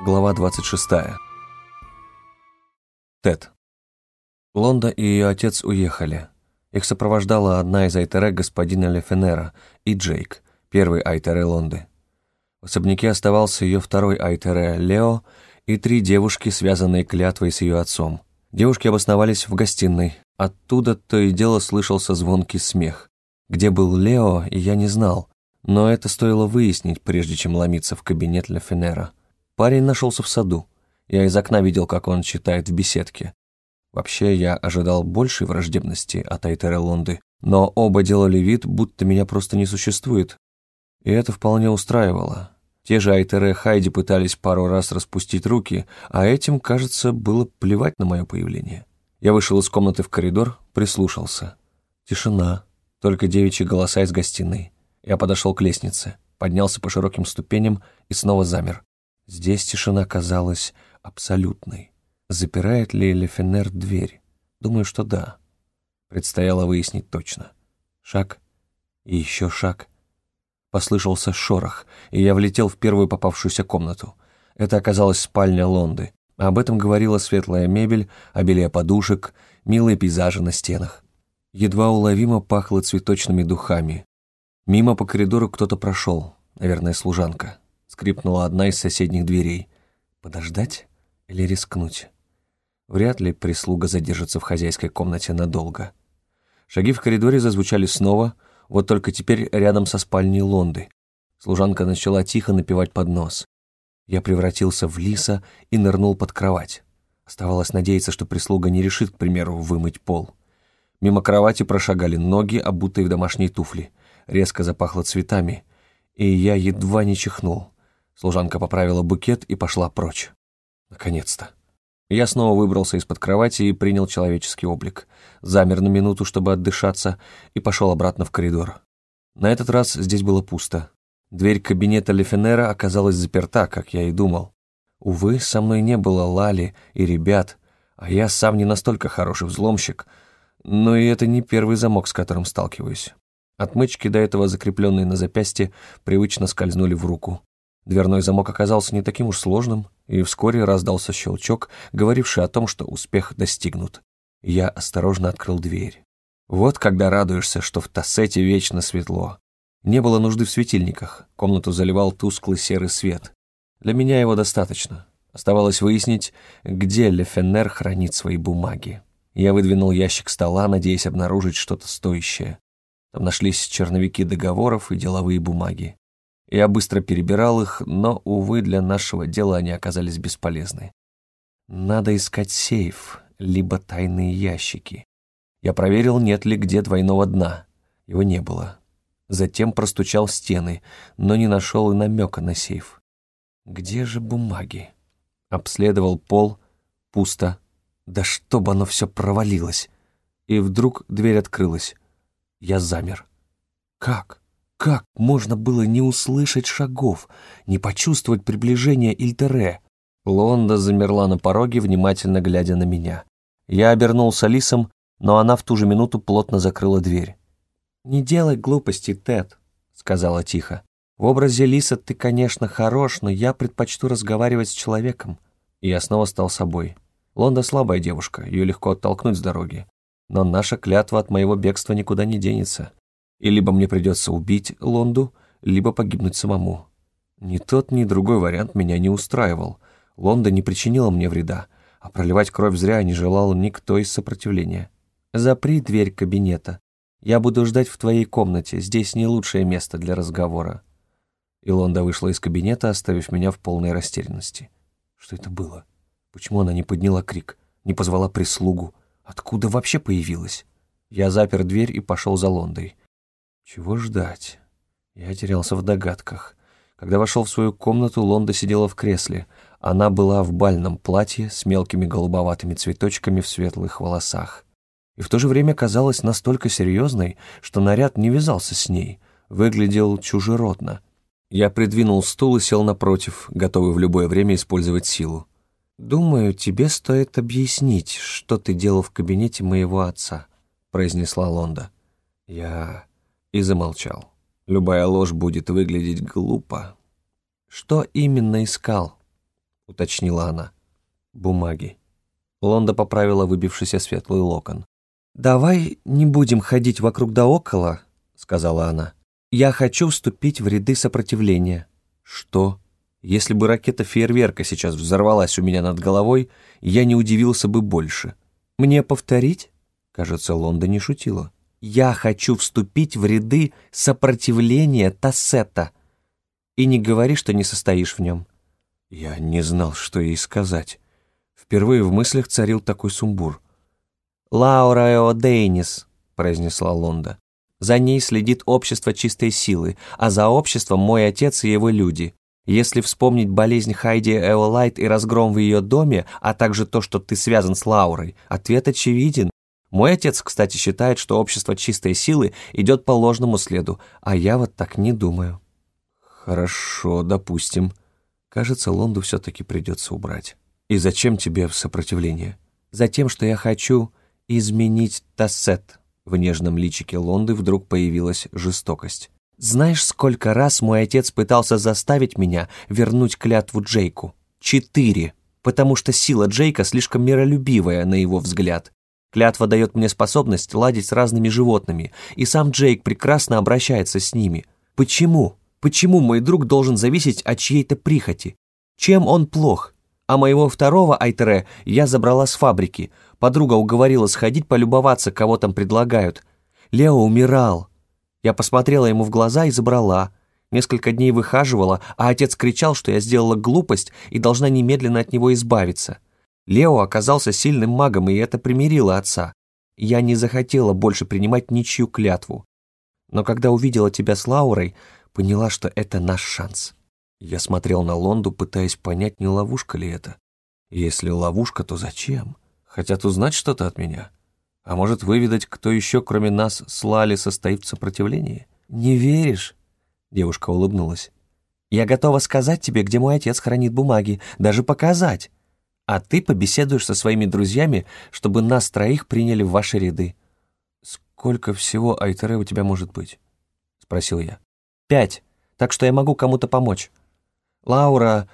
Глава 26. Тед. Лонда и ее отец уехали. Их сопровождала одна из Айтере господина Лефенера и Джейк, первый Айтере Лонды. В особняке оставался ее второй Айтере Лео и три девушки, связанные клятвой с ее отцом. Девушки обосновались в гостиной. Оттуда то и дело слышался звонкий смех. Где был Лео, я не знал, но это стоило выяснить, прежде чем ломиться в кабинет Лефенера. Парень нашелся в саду. Я из окна видел, как он читает в беседке. Вообще, я ожидал большей враждебности от Айтера Лонды, но оба делали вид, будто меня просто не существует. И это вполне устраивало. Те же Айтере Хайди пытались пару раз распустить руки, а этим, кажется, было плевать на мое появление. Я вышел из комнаты в коридор, прислушался. Тишина, только девичьи голоса из гостиной. Я подошел к лестнице, поднялся по широким ступеням и снова замер. Здесь тишина казалась абсолютной. Запирает ли Лефенер дверь? Думаю, что да. Предстояло выяснить точно. Шаг и еще шаг. Послышался шорох, и я влетел в первую попавшуюся комнату. Это оказалась спальня Лонды. Об этом говорила светлая мебель, обилие подушек, милые пейзажи на стенах. Едва уловимо пахло цветочными духами. Мимо по коридору кто-то прошел, наверное, служанка скрипнула одна из соседних дверей. Подождать или рискнуть? Вряд ли прислуга задержится в хозяйской комнате надолго. Шаги в коридоре зазвучали снова, вот только теперь рядом со спальней Лонды. Служанка начала тихо напевать под нос. Я превратился в лиса и нырнул под кровать. Оставалось надеяться, что прислуга не решит, к примеру, вымыть пол. Мимо кровати прошагали ноги, обутые в домашние туфли. Резко запахло цветами, и я едва не чихнул. Служанка поправила букет и пошла прочь. Наконец-то. Я снова выбрался из-под кровати и принял человеческий облик. Замер на минуту, чтобы отдышаться, и пошел обратно в коридор. На этот раз здесь было пусто. Дверь кабинета Лефенера оказалась заперта, как я и думал. Увы, со мной не было Лали и ребят, а я сам не настолько хороший взломщик, но и это не первый замок, с которым сталкиваюсь. Отмычки, до этого закрепленные на запястье, привычно скользнули в руку. Дверной замок оказался не таким уж сложным, и вскоре раздался щелчок, говоривший о том, что успех достигнут. Я осторожно открыл дверь. Вот когда радуешься, что в Тассете вечно светло. Не было нужды в светильниках, комнату заливал тусклый серый свет. Для меня его достаточно. Оставалось выяснить, где Лефенер хранит свои бумаги. Я выдвинул ящик стола, надеясь обнаружить что-то стоящее. Там нашлись черновики договоров и деловые бумаги. Я быстро перебирал их, но, увы, для нашего дела они оказались бесполезны. Надо искать сейф, либо тайные ящики. Я проверил, нет ли где двойного дна. Его не было. Затем простучал стены, но не нашел и намека на сейф. Где же бумаги? Обследовал пол. Пусто. Да чтобы оно все провалилось. И вдруг дверь открылась. Я замер. Как? Как можно было не услышать шагов, не почувствовать приближение Ильтере? Лонда замерла на пороге, внимательно глядя на меня. Я обернулся лисом, но она в ту же минуту плотно закрыла дверь. «Не делай глупостей, Тед», — сказала тихо. «В образе лиса ты, конечно, хорош, но я предпочту разговаривать с человеком». И я снова стал собой. Лонда слабая девушка, ее легко оттолкнуть с дороги. Но наша клятва от моего бегства никуда не денется и либо мне придется убить Лонду, либо погибнуть самому. Ни тот, ни другой вариант меня не устраивал. Лонда не причинила мне вреда, а проливать кровь зря не желал никто из сопротивления. «Запри дверь кабинета. Я буду ждать в твоей комнате, здесь не лучшее место для разговора». И Лонда вышла из кабинета, оставив меня в полной растерянности. Что это было? Почему она не подняла крик, не позвала прислугу? Откуда вообще появилась? Я запер дверь и пошел за Лондой. Чего ждать? Я терялся в догадках. Когда вошел в свою комнату, Лонда сидела в кресле. Она была в бальном платье с мелкими голубоватыми цветочками в светлых волосах. И в то же время казалась настолько серьезной, что наряд не вязался с ней, выглядел чужеродно. Я придвинул стул и сел напротив, готовый в любое время использовать силу. «Думаю, тебе стоит объяснить, что ты делал в кабинете моего отца», — произнесла Лонда. Я и замолчал. Любая ложь будет выглядеть глупо. Что именно искал? уточнила она. «Бумаги». Лонда поправила выбившийся светлый локон. «Давай не будем ходить вокруг да около», — сказала она. «Я хочу вступить в ряды сопротивления». «Что?» Если бы ракета фейерверка сейчас взорвалась у меня над головой, я не удивился бы больше. «Мне повторить?» Кажется, Лонда не шутила. «Я хочу вступить в ряды сопротивления Тассета. И не говори, что не состоишь в нем». Я не знал, что ей сказать. Впервые в мыслях царил такой сумбур. «Лаура Эо Дейнис», — произнесла Лонда. «За ней следит общество чистой силы, а за обществом мой отец и его люди. Если вспомнить болезнь Хайди Эолайт и разгром в ее доме, а также то, что ты связан с Лаурой, ответ очевиден. Мой отец, кстати, считает, что общество чистой силы идет по ложному следу, а я вот так не думаю». «Хорошо, допустим», Кажется, Лонду все-таки придется убрать. И зачем тебе сопротивление? Затем, что я хочу изменить Тассет. В нежном личике Лонды вдруг появилась жестокость. Знаешь, сколько раз мой отец пытался заставить меня вернуть клятву Джейку? Четыре. Потому что сила Джейка слишком миролюбивая, на его взгляд. Клятва дает мне способность ладить с разными животными, и сам Джейк прекрасно обращается с ними. Почему? Почему мой друг должен зависеть от чьей-то прихоти? Чем он плох? А моего второго Айтере я забрала с фабрики. Подруга уговорила сходить полюбоваться, кого там предлагают. Лео умирал. Я посмотрела ему в глаза и забрала. Несколько дней выхаживала, а отец кричал, что я сделала глупость и должна немедленно от него избавиться. Лео оказался сильным магом, и это примирило отца. Я не захотела больше принимать ничью клятву. Но когда увидела тебя с Лаурой, поняла, что это наш шанс. Я смотрел на Лонду, пытаясь понять, не ловушка ли это. Если ловушка, то зачем? Хотят узнать что-то от меня? А может, выведать, кто еще, кроме нас, с Лали состоит в сопротивлении? Не веришь? Девушка улыбнулась. Я готова сказать тебе, где мой отец хранит бумаги, даже показать. А ты побеседуешь со своими друзьями, чтобы нас троих приняли в ваши ряды. Сколько всего Айтере у тебя может быть? Спросил я. Пять, так что я могу кому-то помочь. Лаура,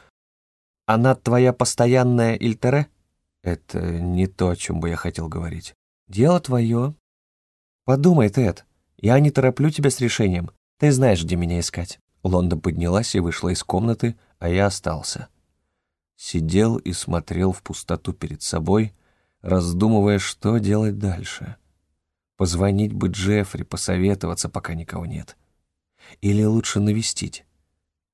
она твоя постоянная Ильтере? Это не то, о чем бы я хотел говорить. Дело твое. Подумай, Тед, я не тороплю тебя с решением. Ты знаешь, где меня искать. Лонда поднялась и вышла из комнаты, а я остался. Сидел и смотрел в пустоту перед собой, раздумывая, что делать дальше. Позвонить бы Джеффри, посоветоваться, пока никого нет. Или лучше навестить?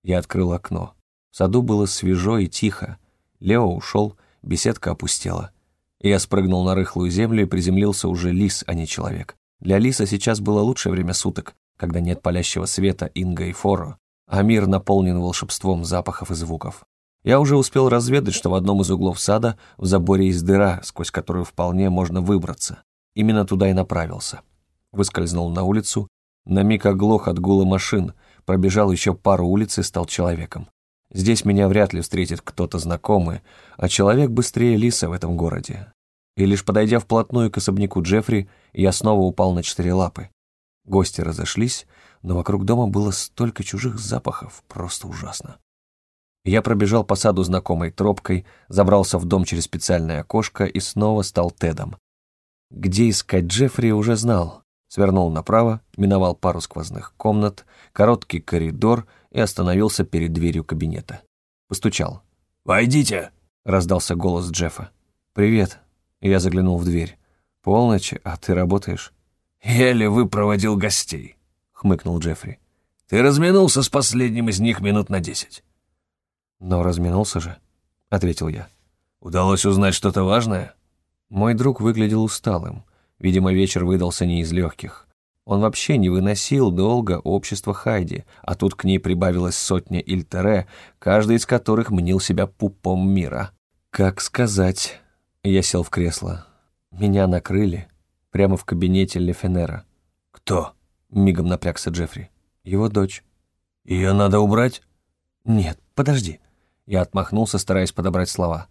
Я открыл окно. В саду было свежо и тихо. Лео ушел, беседка опустела. Я спрыгнул на рыхлую землю и приземлился уже лис, а не человек. Для лиса сейчас было лучшее время суток, когда нет палящего света Инга и Форо, а мир наполнен волшебством запахов и звуков. Я уже успел разведать, что в одном из углов сада в заборе есть дыра, сквозь которую вполне можно выбраться. Именно туда и направился. Выскользнул на улицу на миг оглох от гула машин, пробежал еще пару улиц и стал человеком. Здесь меня вряд ли встретит кто-то знакомый, а человек быстрее лиса в этом городе. И лишь подойдя вплотную к особняку Джеффри, я снова упал на четыре лапы. Гости разошлись, но вокруг дома было столько чужих запахов, просто ужасно. Я пробежал по саду знакомой тропкой, забрался в дом через специальное окошко и снова стал Тедом. Где искать Джеффри уже знал, свернул направо, миновал пару сквозных комнат, короткий коридор и остановился перед дверью кабинета. Постучал. «Войдите!» — раздался голос Джеффа. «Привет». Я заглянул в дверь. «Полночь, а ты работаешь?» «Еле выпроводил гостей», — хмыкнул Джеффри. «Ты разминулся с последним из них минут на десять». «Но разминулся же», — ответил я. «Удалось узнать что-то важное?» Мой друг выглядел усталым. Видимо, вечер выдался не из легких. Он вообще не выносил долго общества Хайди, а тут к ней прибавилась сотня Ильтере, каждый из которых мнил себя пупом мира. Как сказать? Я сел в кресло. Меня накрыли. Прямо в кабинете Лефенера. «Кто?» — мигом напрягся Джеффри. «Его дочь». «Ее надо убрать?» «Нет, подожди». Я отмахнулся, стараясь подобрать слова.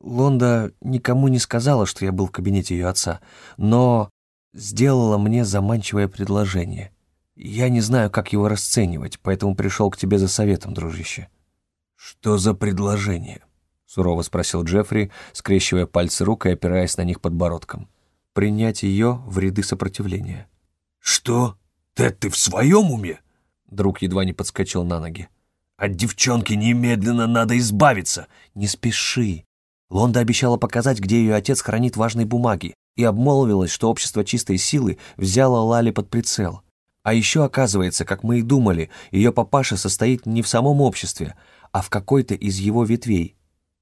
Лонда никому не сказала, что я был в кабинете ее отца, но сделала мне заманчивое предложение. Я не знаю, как его расценивать, поэтому пришел к тебе за советом, дружище. Что за предложение? сурово спросил Джеффри, скрещивая пальцы рук и опираясь на них подбородком. «Принять ее в ряды сопротивления». «Что? Тед, ты в своем уме?» Друг едва не подскочил на ноги. «От девчонки немедленно надо избавиться!» «Не спеши!» Лонда обещала показать, где ее отец хранит важные бумаги, и обмолвилась, что общество чистой силы взяло Лали под прицел. А еще оказывается, как мы и думали, ее папаша состоит не в самом обществе, а в какой-то из его ветвей.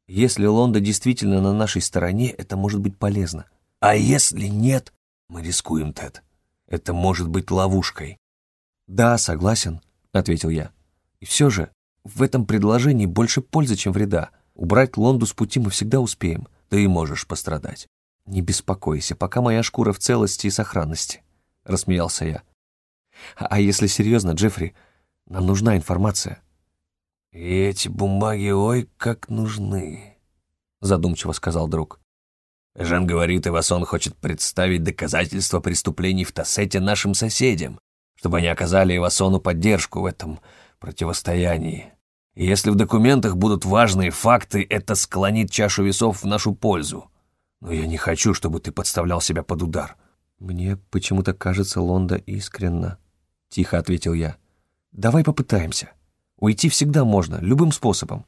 Если Лонда действительно на нашей стороне, это может быть полезно. А если нет, мы рискуем, Тед. Это может быть ловушкой. «Да, согласен», — ответил я. «И все же, в этом предложении больше пользы, чем вреда. Убрать Лонду с пути мы всегда успеем. Ты можешь пострадать. «Не беспокойся, пока моя шкура в целости и сохранности», — рассмеялся я. «А если серьезно, Джеффри, нам нужна информация». «И эти бумаги, ой, как нужны», — задумчиво сказал друг. «Жан говорит, Ивасон хочет представить доказательства преступлений в Тассете нашим соседям, чтобы они оказали Ивасону поддержку в этом противостоянии. И если в документах будут важные факты, это склонит чашу весов в нашу пользу. Но я не хочу, чтобы ты подставлял себя под удар». «Мне почему-то кажется Лонда искренно», — тихо ответил я. «Давай попытаемся. Уйти всегда можно, любым способом».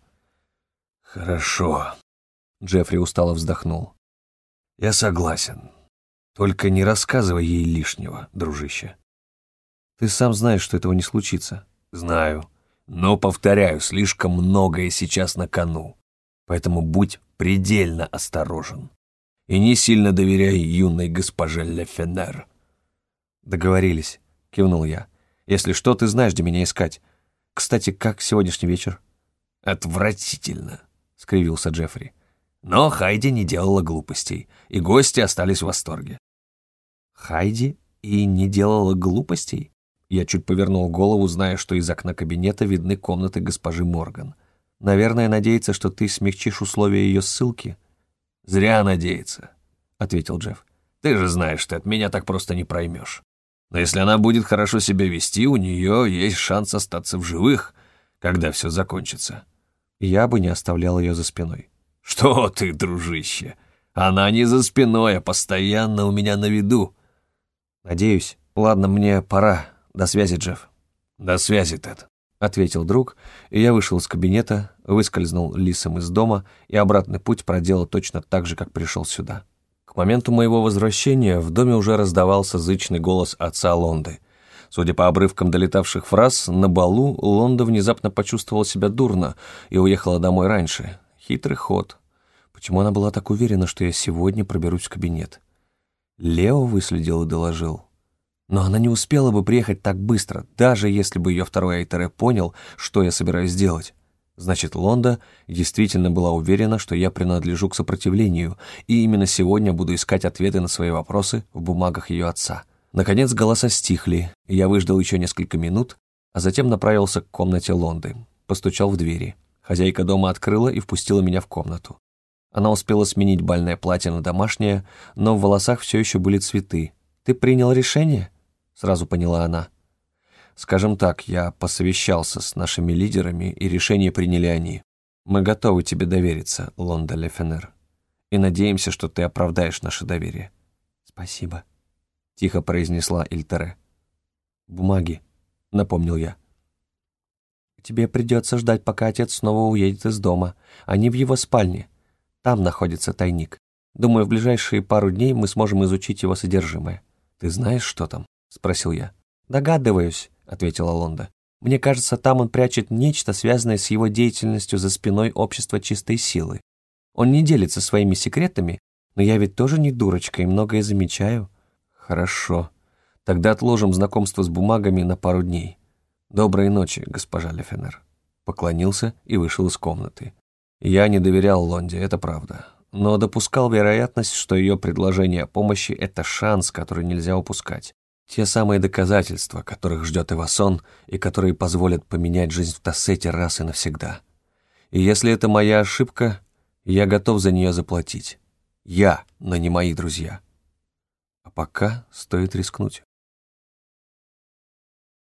«Хорошо», — Джеффри устало вздохнул. «Я согласен. Только не рассказывай ей лишнего, дружище». «Ты сам знаешь, что этого не случится». «Знаю. Но, повторяю, слишком многое сейчас на кону. Поэтому будь предельно осторожен и не сильно доверяй юной госпоже Лефенер». «Договорились», — кивнул я. «Если что, ты знаешь, где меня искать. Кстати, как сегодняшний вечер?» «Отвратительно», — скривился Джеффри. Но Хайди не делала глупостей, и гости остались в восторге. «Хайди и не делала глупостей?» Я чуть повернул голову, зная, что из окна кабинета видны комнаты госпожи Морган. «Наверное, надеется, что ты смягчишь условия ее ссылки?» «Зря надеяться», — ответил Джефф. «Ты же знаешь, ты от меня так просто не проймешь. Но если она будет хорошо себя вести, у нее есть шанс остаться в живых, когда все закончится». Я бы не оставлял ее за спиной. «Что ты, дружище? Она не за спиной, а постоянно у меня на виду». «Надеюсь. Ладно, мне пора. До связи, Джефф». «До связи, Тед». — ответил друг, и я вышел из кабинета, выскользнул лисом из дома и обратный путь проделал точно так же, как пришел сюда. К моменту моего возвращения в доме уже раздавался зычный голос отца Лонды. Судя по обрывкам долетавших фраз, на балу Лонда внезапно почувствовала себя дурно и уехала домой раньше. Хитрый ход. Почему она была так уверена, что я сегодня проберусь в кабинет? Лео выследил и доложил. Но она не успела бы приехать так быстро, даже если бы ее второй Айтере понял, что я собираюсь сделать. Значит, Лонда действительно была уверена, что я принадлежу к сопротивлению, и именно сегодня буду искать ответы на свои вопросы в бумагах ее отца. Наконец голоса стихли, и я выждал еще несколько минут, а затем направился к комнате Лонды. Постучал в двери. Хозяйка дома открыла и впустила меня в комнату. Она успела сменить бальное платье на домашнее, но в волосах все еще были цветы. «Ты принял решение?» Сразу поняла она. Скажем так, я посовещался с нашими лидерами, и решение приняли они. Мы готовы тебе довериться, Лонда Лефенер, и надеемся, что ты оправдаешь наше доверие. Спасибо, тихо произнесла Ильтере. Бумаги, напомнил я. Тебе придется ждать, пока отец снова уедет из дома. Они в его спальне. Там находится тайник. Думаю, в ближайшие пару дней мы сможем изучить его содержимое. Ты знаешь, что там? — спросил я. «Догадываюсь», — ответила Лонда. «Мне кажется, там он прячет нечто, связанное с его деятельностью за спиной общества чистой силы. Он не делится своими секретами, но я ведь тоже не дурочка и многое замечаю». «Хорошо. Тогда отложим знакомство с бумагами на пару дней. Доброй ночи, госпожа Лефенер». Поклонился и вышел из комнаты. Я не доверял Лонде, это правда, но допускал вероятность, что ее предложение о помощи — это шанс, который нельзя упускать. Те самые доказательства, которых ждет Ивасон и которые позволят поменять жизнь в Тассете раз и навсегда. И если это моя ошибка, я готов за нее заплатить. Я, но не мои друзья. А пока стоит рискнуть.